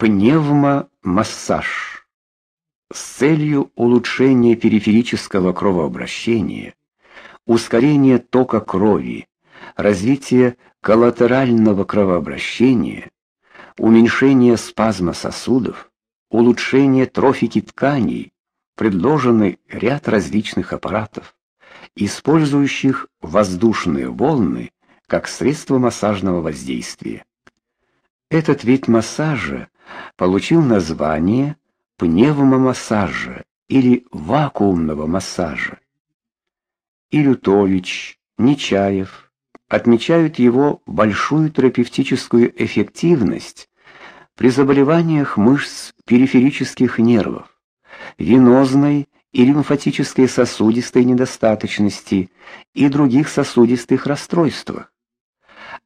Пневмомассаж. С целью улучшения периферического кровообращения, ускорения тока крови, развития коллатерального кровообращения, уменьшения спазма сосудов, улучшения трофики тканей, предложены ряд различных аппаратов, использующих воздушные волны как средство массажного воздействия. Этот вид массажа получил название пневмомассажа или вакуумного массажа. И Лютович, Нечаев отмечают его большую терапевтическую эффективность при заболеваниях мышц периферических нервов, венозной и лимфатической сосудистой недостаточности и других сосудистых расстройствах.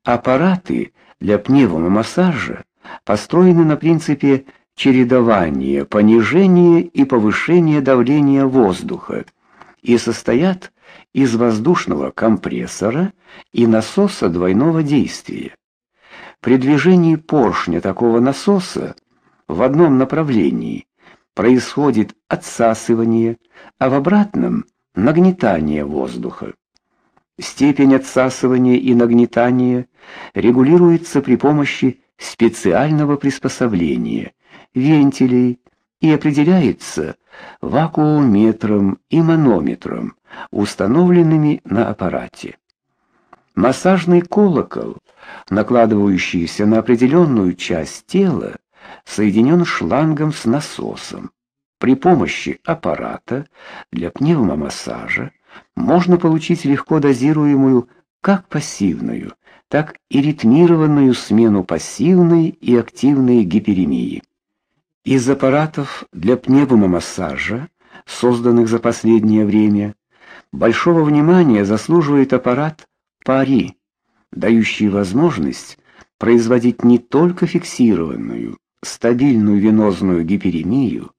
Аппараты для пневмомассажа построены на принципе чередования понижения и повышения давления воздуха и состоят из воздушного компрессора и насоса двойного действия. При движении поршня такого насоса в одном направлении происходит отсасывание, а в обратном нагнетание воздуха. Степень отсасывания и нагнетания регулируется при помощи специального приспособления вентилей и определяется вакуометром и манометром, установленными на аппарате. Массажный колокол, накладывающийся на определенную часть тела, соединен шлангом с насосом. При помощи аппарата для пневмомассажа можно получить легко дозируемую как пассивную, так и ритмированную смену пассивной и активной гиперемии. Из аппаратов для пневмомассажа, созданных за последнее время, большого внимания заслуживает аппарат Пари, дающий возможность производить не только фиксированную, стабильную венозную гиперемию,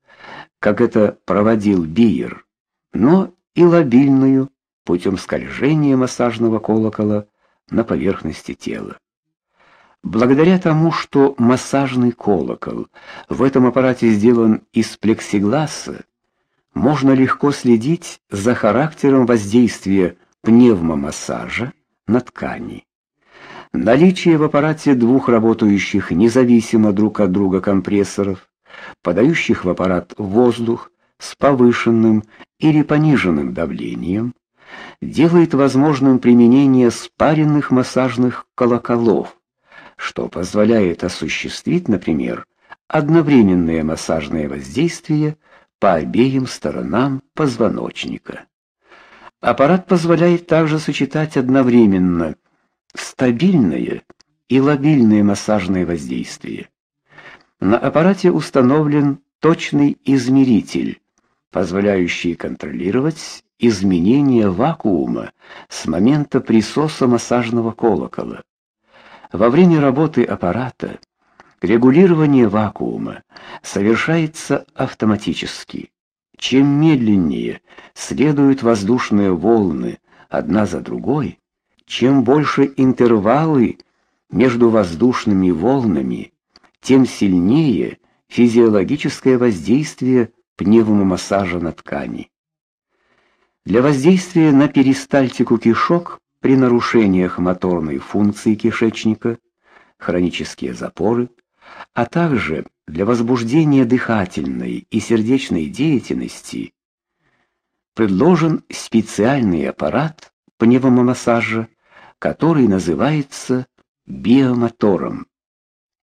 как это проводил Биер, но и лобильную путем скольжения массажного колокола на поверхности тела. Благодаря тому, что массажный колокол в этом аппарате сделан из плексигласа, можно легко следить за характером воздействия пневмомассажа на ткани. Наличие в аппарате двух работающих независимо друг от друга компрессоров, подающих в аппарат воздух с повышенным или пониженным давлением, делает возможным применение спаренных массажных колоколов, что позволяет осуществить, например, одновременное массажное воздействие по обеим сторонам позвоночника. Аппарат позволяет также сочетать одновременно стабильное и лобильное массажное воздействие. На аппарате установлен точный измеритель, позволяющий контролировать изменение вакуума с момента присоса массажного колокола. Во время работы аппарата регулирование вакуума совершается автоматически. Чем медленнее следуют воздушные волны одна за другой, чем больше интервалы между воздушными волнами, тем сильнее физиологическое воздействие пневмомассажа на ткани. Для воздействия на перистальтику кишок при нарушениях моторной функции кишечника, хронические запоры, а также для возбуждения дыхательной и сердечной деятельности предложен специальный аппарат пневмомассажа который называется биомотором.